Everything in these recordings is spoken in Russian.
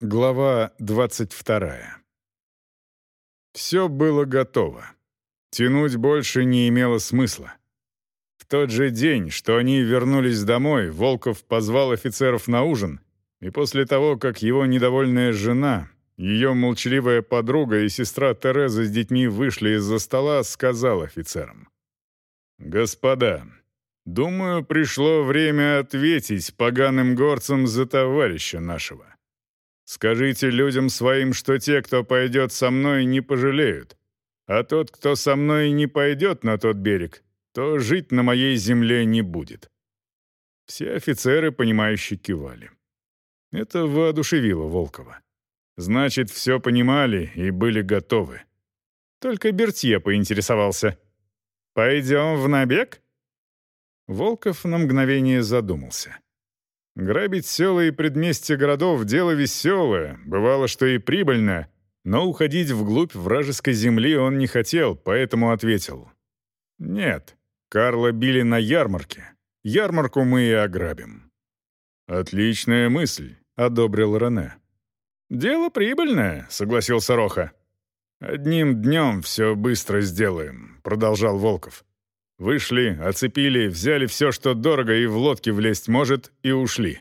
Глава 22. Все было готово. Тянуть больше не имело смысла. В тот же день, что они вернулись домой, Волков позвал офицеров на ужин, и после того, как его недовольная жена, ее молчаливая подруга и сестра Тереза с детьми вышли из-за стола, сказал офицерам. «Господа, думаю, пришло время ответить поганым горцам за товарища нашего». Скажите людям своим, что те, кто пойдет со мной, не пожалеют. А тот, кто со мной не пойдет на тот берег, то жить на моей земле не будет». Все офицеры, понимающие, кивали. Это воодушевило Волкова. Значит, все понимали и были готовы. Только Бертье поинтересовался. «Пойдем в набег?» Волков на мгновение задумался. Грабить села и предместья городов — дело веселое, бывало, что и прибыльное, но уходить вглубь вражеской земли он не хотел, поэтому ответил. «Нет, Карла били на ярмарке. Ярмарку мы и ограбим». «Отличная мысль», — одобрил Рене. «Дело прибыльное», — согласился Роха. «Одним днем все быстро сделаем», — продолжал Волков. Вышли, оцепили, взяли все, что дорого и в лодке влезть может, и ушли.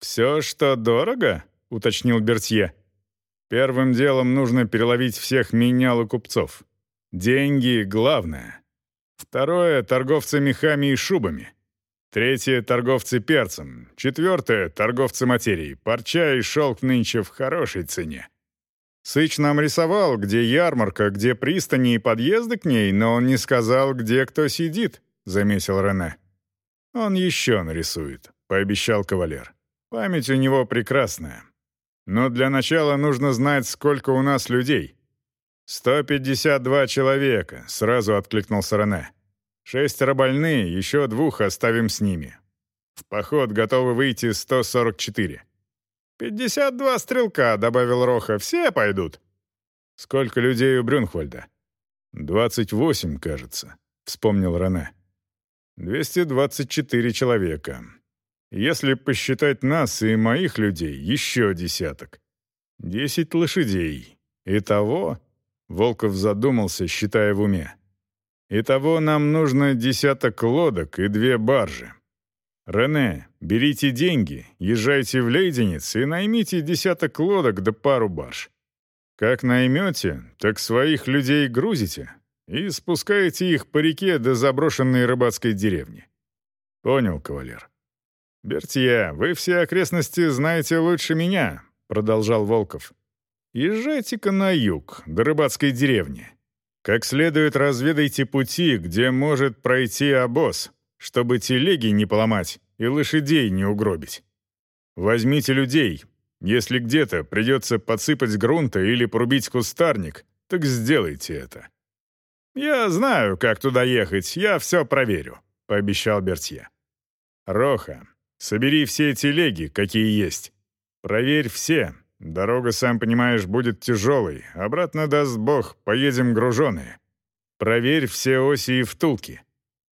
«Все, что дорого?» — уточнил Бертье. «Первым делом нужно переловить всех менял и купцов. Деньги — главное. Второе — торговцы мехами и шубами. Третье — торговцы перцем. Четвертое — торговцы материей. Парча и шелк нынче в хорошей цене. Сыч нам рисовал, где ярмарка, где пристани и подъезды к ней, но он не сказал, где кто сидит», — заметил Рене. «Он еще нарисует», — пообещал кавалер. «Память у него прекрасная. Но для начала нужно знать, сколько у нас людей». «Сто пятьдесят два человека», — сразу откликнулся Рене. «Шестеро больные, еще двух оставим с ними. В поход готовы выйти сто сорок четыре. «Пятьдесят два стрелка», — добавил Роха. «Все пойдут». «Сколько людей у Брюнхвальда?» «Двадцать восемь, кажется», — вспомнил Рене. «Двести двадцать четыре человека. Если посчитать нас и моих людей, еще десяток. Десять лошадей. Итого...» — Волков задумался, считая в уме. «Итого нам нужно десяток лодок и две баржи. «Рене, берите деньги, езжайте в Лейденец и наймите десяток лодок да пару барж. Как наймете, так своих людей грузите и спускаете их по реке до заброшенной рыбацкой деревни». «Понял, кавалер». «Бертье, вы все окрестности знаете лучше меня», — продолжал Волков. «Езжайте-ка на юг, до рыбацкой деревни. Как следует разведайте пути, где может пройти обоз, чтобы телеги не поломать и лошадей не угробить. Возьмите людей. Если где-то придется подсыпать грунта или порубить кустарник, так сделайте это. «Я знаю, как туда ехать, я все проверю», — пообещал Бертье. «Роха, собери все телеги, какие есть. Проверь все. Дорога, сам понимаешь, будет тяжелой. Обратно даст Бог, поедем груженые. Проверь все оси и втулки.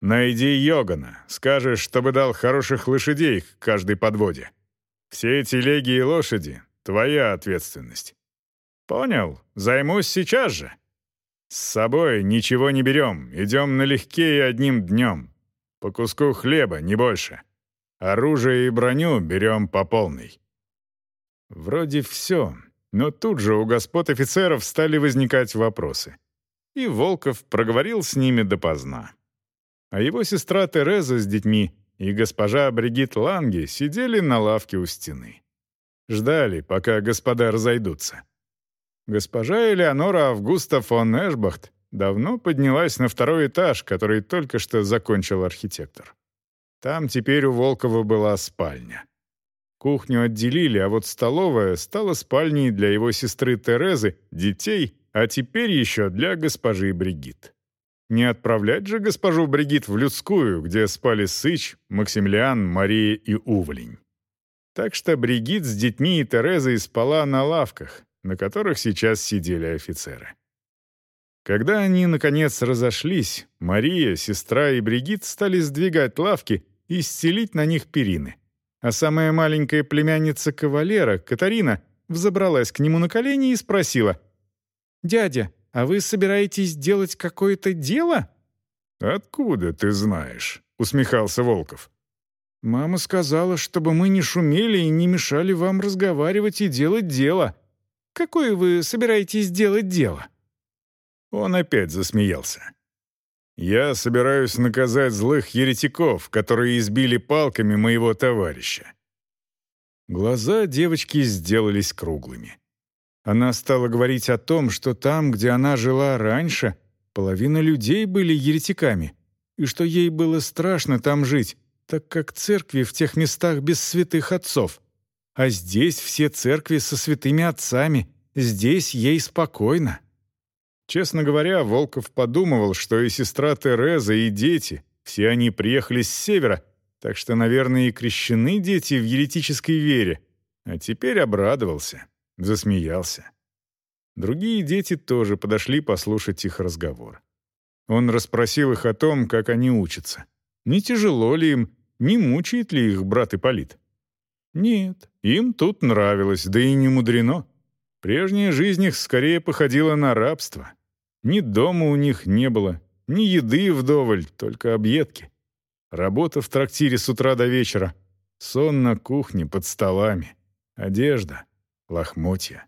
Найди Йогана, скажешь, чтобы дал хороших лошадей к каждой подводе. Все телеги и лошади — твоя ответственность. Понял, займусь сейчас же. С собой ничего не берем, идем налегке и одним днем. По куску хлеба, не больше. Оружие и броню берем по полной. Вроде все, но тут же у господ офицеров стали возникать вопросы. И Волков проговорил с ними допоздна а его сестра Тереза с детьми и госпожа Бригит Ланге сидели на лавке у стены. Ждали, пока господа разойдутся. Госпожа Элеонора Августа фон Эшбахт давно поднялась на второй этаж, который только что закончил архитектор. Там теперь у Волкова была спальня. Кухню отделили, а вот столовая стала спальней для его сестры Терезы, детей, а теперь еще для госпожи Бригит. Не отправлять же госпожу Бригит в людскую, где спали Сыч, Максимилиан, Мария и Уволень. Так что Бригит с детьми и Терезой спала на лавках, на которых сейчас сидели офицеры. Когда они, наконец, разошлись, Мария, сестра и Бригит стали сдвигать лавки и стелить на них перины. А самая маленькая племянница кавалера, Катарина, взобралась к нему на колени и спросила. «Дядя, а вы собираетесь делать какое-то дело?» «Откуда ты знаешь?» — усмехался Волков. «Мама сказала, чтобы мы не шумели и не мешали вам разговаривать и делать дело. Какое вы собираетесь делать дело?» Он опять засмеялся. «Я собираюсь наказать злых еретиков, которые избили палками моего товарища». Глаза девочки сделались круглыми. Она стала говорить о том, что там, где она жила раньше, половина людей были еретиками, и что ей было страшно там жить, так как церкви в тех местах без святых отцов. А здесь все церкви со святыми отцами, здесь ей спокойно. Честно говоря, Волков подумывал, что и сестра Тереза, и дети, все они приехали с севера, так что, наверное, и крещены дети в еретической вере. А теперь обрадовался, засмеялся. Другие дети тоже подошли послушать их разговор. Он расспросил их о том, как они учатся. Не тяжело ли им, не мучает ли их брат Ипполит? Нет, им тут нравилось, да и не мудрено. Прежняя жизнь их скорее походила на рабство. Ни дома у них не было, ни еды вдоволь, только объедки. Работа в трактире с утра до вечера, сон на кухне под столами, одежда, лохмотья.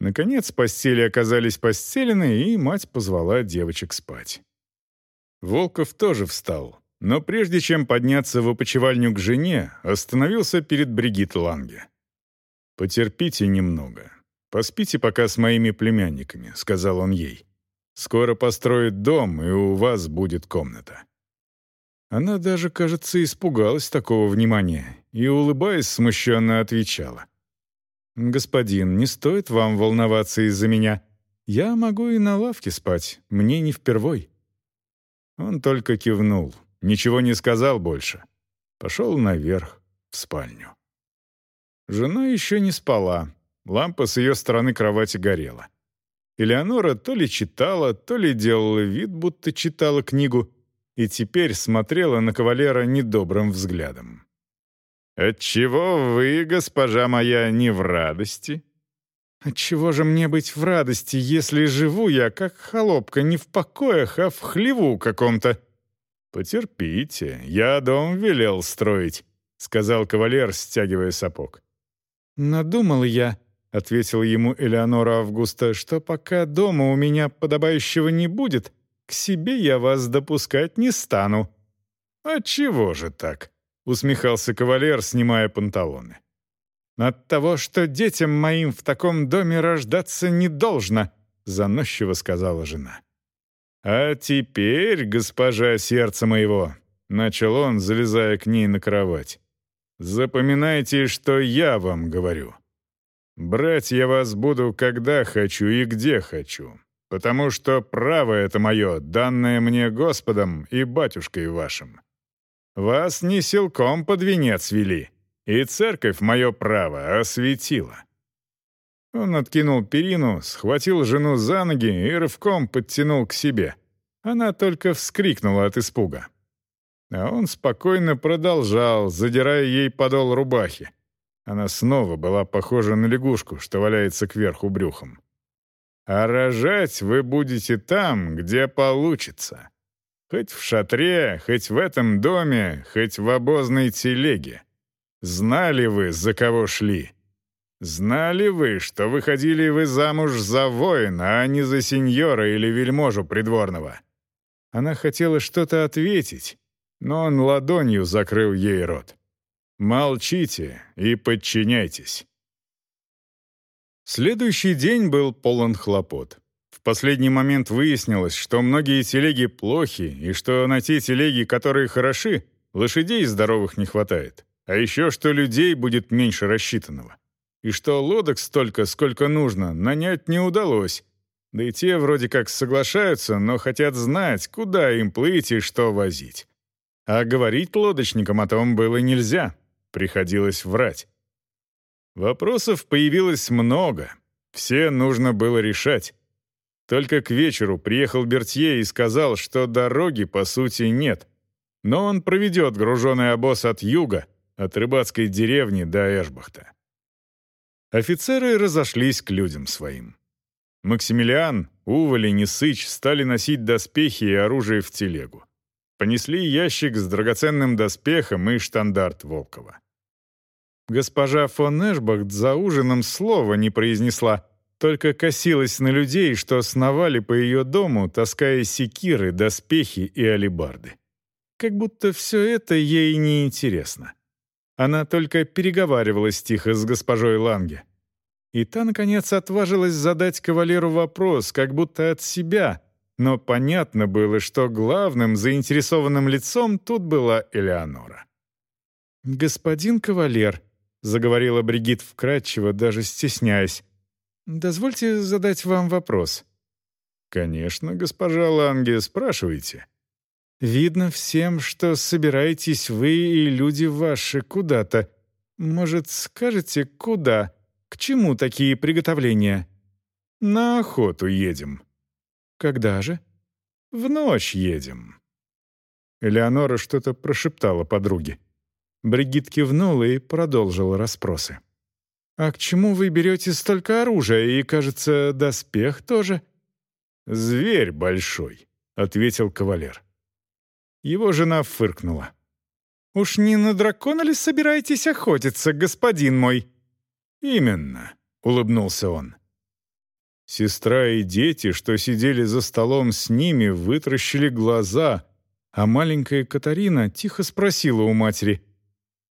Наконец постели оказались постелены, и мать позвала девочек спать. Волков тоже встал, но прежде чем подняться в опочивальню к жене, остановился перед Бригит Ланге. «Потерпите немного. «Поспите пока с моими племянниками», — сказал он ей. «Скоро построят дом, и у вас будет комната». Она даже, кажется, испугалась такого внимания и, улыбаясь, смущенно отвечала. «Господин, не стоит вам волноваться из-за меня. Я могу и на лавке спать, мне не впервой». Он только кивнул, ничего не сказал больше. Пошел наверх, в спальню. Жена еще не спала, Лампа с ее стороны кровати горела. Элеонора то ли читала, то ли делала вид, будто читала книгу, и теперь смотрела на кавалера недобрым взглядом. «Отчего вы, госпожа моя, не в радости?» «Отчего же мне быть в радости, если живу я, как холопка, не в покоях, а в хлеву каком-то?» «Потерпите, я дом велел строить», — сказал кавалер, стягивая сапог. «Надумал я», — ответила ему Элеонора Августа, «что пока дома у меня подобающего не будет, к себе я вас допускать не стану». «Отчего же так?» — усмехался кавалер, снимая панталоны. «От того, что детям моим в таком доме рождаться не должно», — заносчиво сказала жена. «А теперь, госпожа сердца моего», — начал он, залезая к ней на кровать, «запоминайте, что я вам говорю». Брать я вас буду, когда хочу и где хочу, потому что право это мое, данное мне Господом и батюшкой вашим. Вас не силком под венец вели, и церковь мое право осветила». Он откинул перину, схватил жену за ноги и рывком подтянул к себе. Она только вскрикнула от испуга. А он спокойно продолжал, задирая ей подол рубахи. Она снова была похожа на лягушку, что валяется кверху брюхом. «А рожать вы будете там, где получится. Хоть в шатре, хоть в этом доме, хоть в обозной телеге. Знали вы, за кого шли? Знали вы, что выходили вы замуж за воина, а не за сеньора или вельможу придворного?» Она хотела что-то ответить, но он ладонью закрыл ей рот. Молчите и подчиняйтесь. Следующий день был полон хлопот. Последний момент выяснилось, что многие телеги плохи, и что на те телеги, которые хороши, лошадей здоровых не хватает, а еще что людей будет меньше рассчитанного. И что лодок столько, сколько нужно, нанять не удалось. Да и те вроде как соглашаются, но хотят знать, куда им плыть и что возить. А говорить лодочникам о том было нельзя, Приходилось врать. Вопросов появилось много. Все нужно было решать. Только к вечеру приехал Бертье и сказал, что дороги, по сути, нет. Но он проведет груженный обоз от юга, от рыбацкой деревни до Эшбахта. Офицеры разошлись к людям своим. Максимилиан, Уволень и Сыч стали носить доспехи и оружие в телегу. Понесли ящик с драгоценным доспехом и штандарт Волкова. Госпожа фон Эшбахт за ужином слова не произнесла, только косилась на людей, что сновали по ее дому, таская секиры, доспехи и алебарды. Как будто все это ей не интересно. Она только переговаривалась тихо с госпожой Ланге. И та, наконец, отважилась задать кавалеру вопрос, как будто от себя, но понятно было, что главным заинтересованным лицом тут была Элеонора. «Господин кавалер», — заговорила Бригит вкратчиво, даже стесняясь, «дозвольте задать вам вопрос». «Конечно, госпожа Ланге, спрашивайте». Видно всем, что собираетесь вы и люди ваши куда-то. Может, скажете, куда? К чему такие приготовления? На охоту едем. Когда же? В ночь едем. Элеонора что-то прошептала подруге. Бригит кивнула и продолжила расспросы. «А к чему вы берете столько оружия и, кажется, доспех тоже?» «Зверь большой», — ответил кавалер. Его жена фыркнула. «Уж не на дракона ли собираетесь охотиться, господин мой?» «Именно», — улыбнулся он. Сестра и дети, что сидели за столом с ними, вытращили глаза, а маленькая Катарина тихо спросила у матери,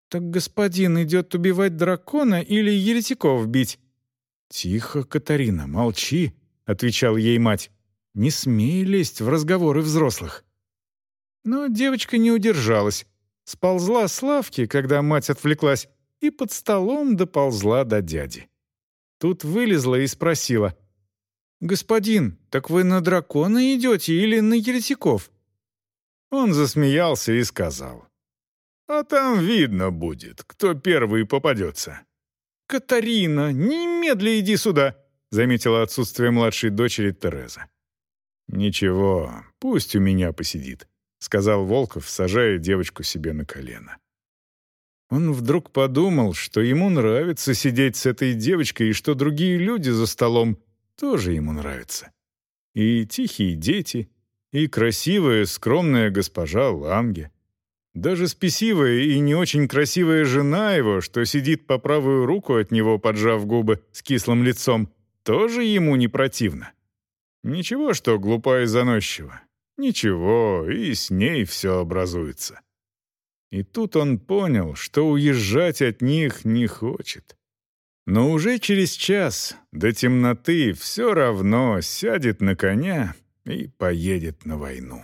«Так господин идет убивать дракона или еретиков бить?» «Тихо, Катарина, молчи», — отвечала ей мать. «Не смей лезть в разговоры взрослых». Но девочка не удержалась. Сползла с лавки, когда мать отвлеклась, и под столом доползла до дяди. Тут вылезла и спросила. «Господин, так вы на дракона идете или на еретиков?» Он засмеялся и сказал. «А там видно будет, кто первый попадется». «Катарина, немедля иди сюда!» заметила отсутствие младшей дочери Тереза. «Ничего, пусть у меня посидит сказал Волков, сажая девочку себе на колено. Он вдруг подумал, что ему нравится сидеть с этой девочкой и что другие люди за столом тоже ему нравятся. И тихие дети, и красивая, скромная госпожа Ланге. Даже спесивая и не очень красивая жена его, что сидит по правую руку от него, поджав губы с кислым лицом, тоже ему не противно. Ничего, что глупа и заносчива. Ничего, и с ней все образуется. И тут он понял, что уезжать от них не хочет. Но уже через час до темноты все равно сядет на коня и поедет на войну.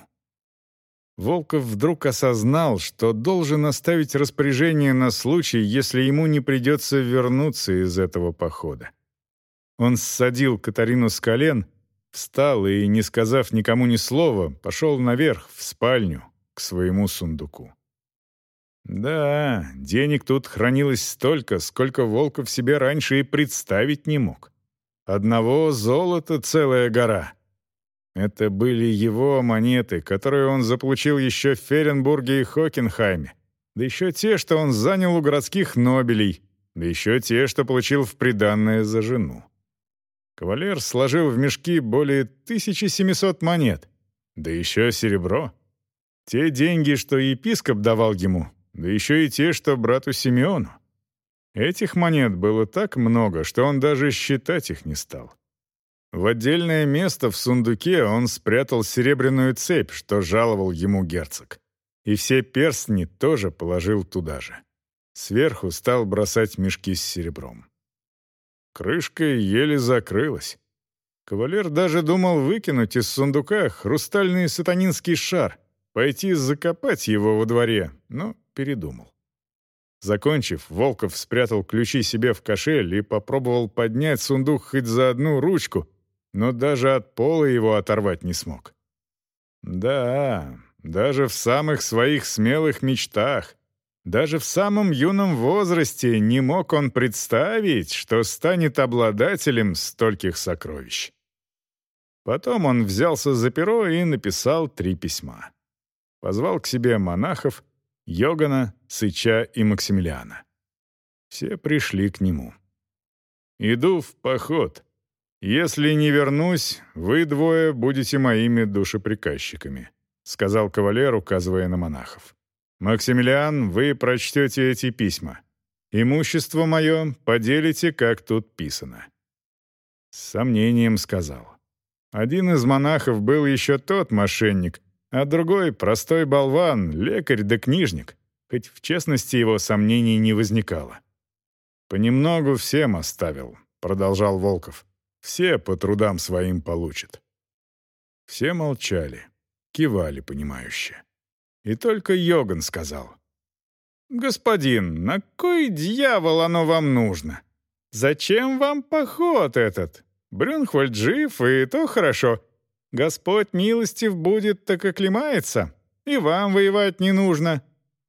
Волков вдруг осознал, что должен оставить распоряжение на случай, если ему не придется вернуться из этого похода. Он ссадил Катарину с колен — Встал и, не сказав никому ни слова, пошел наверх, в спальню, к своему сундуку. Да, денег тут хранилось столько, сколько Волков себе раньше и представить не мог. Одного золота целая гора. Это были его монеты, которые он заполучил еще в Ференбурге и Хокенхайме, да еще те, что он занял у городских нобелей, да еще те, что получил в приданное за жену. Кавалер сложил в мешки более 1700 монет, да еще серебро. Те деньги, что епископ давал ему, да еще и те, что брату Симеону. Этих монет было так много, что он даже считать их не стал. В отдельное место в сундуке он спрятал серебряную цепь, что жаловал ему герцог. И все перстни тоже положил туда же. Сверху стал бросать мешки с серебром. Крышка еле закрылась. Кавалер даже думал выкинуть из сундука хрустальный сатанинский шар, пойти закопать его во дворе, но передумал. Закончив, Волков спрятал ключи себе в кошель и попробовал поднять сундук хоть за одну ручку, но даже от пола его оторвать не смог. Да, даже в самых своих смелых мечтах даже в самом юном возрасте не мог он представить, что станет обладателем стольких сокровищ. Потом он взялся за перо и написал три письма. Позвал к себе монахов, Йогана, Сыча и Максимилиана. Все пришли к нему. Иду в поход. Если не вернусь, вы двое будете моими душеприказчиками», — сказал кавалер, указывая на монахов. «Максимилиан, вы прочтете эти письма. Имущество мое поделите, как тут писано». С сомнением сказал. Один из монахов был еще тот мошенник, а другой — простой болван, лекарь да книжник, хоть в честности его сомнений не возникало. «Понемногу всем оставил», — продолжал Волков. «Все по трудам своим получат». Все молчали, кивали понимающе. И только Йоган сказал. «Господин, на кой дьявол оно вам нужно? Зачем вам поход этот? Брюнхвальд жив, и то хорошо. Господь милостив будет, так оклемается. И вам воевать не нужно.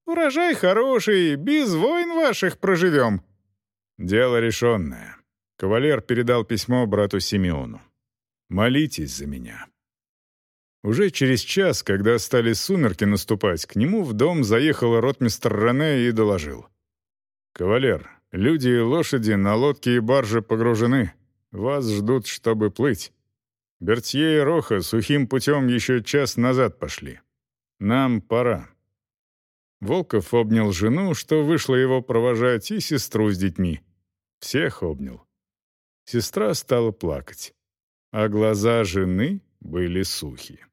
Урожай хороший, без войн ваших проживем». Дело решенное. Кавалер передал письмо брату Симеону. «Молитесь за меня». Уже через час, когда стали сумерки наступать, к нему в дом заехал ротмистр Рене и доложил. «Кавалер, люди и лошади на лодке и барже погружены. Вас ждут, чтобы плыть. Бертье и Роха сухим путем еще час назад пошли. Нам пора». Волков обнял жену, что вышла его провожать, и сестру с детьми. Всех обнял. Сестра стала плакать, а глаза жены были сухие.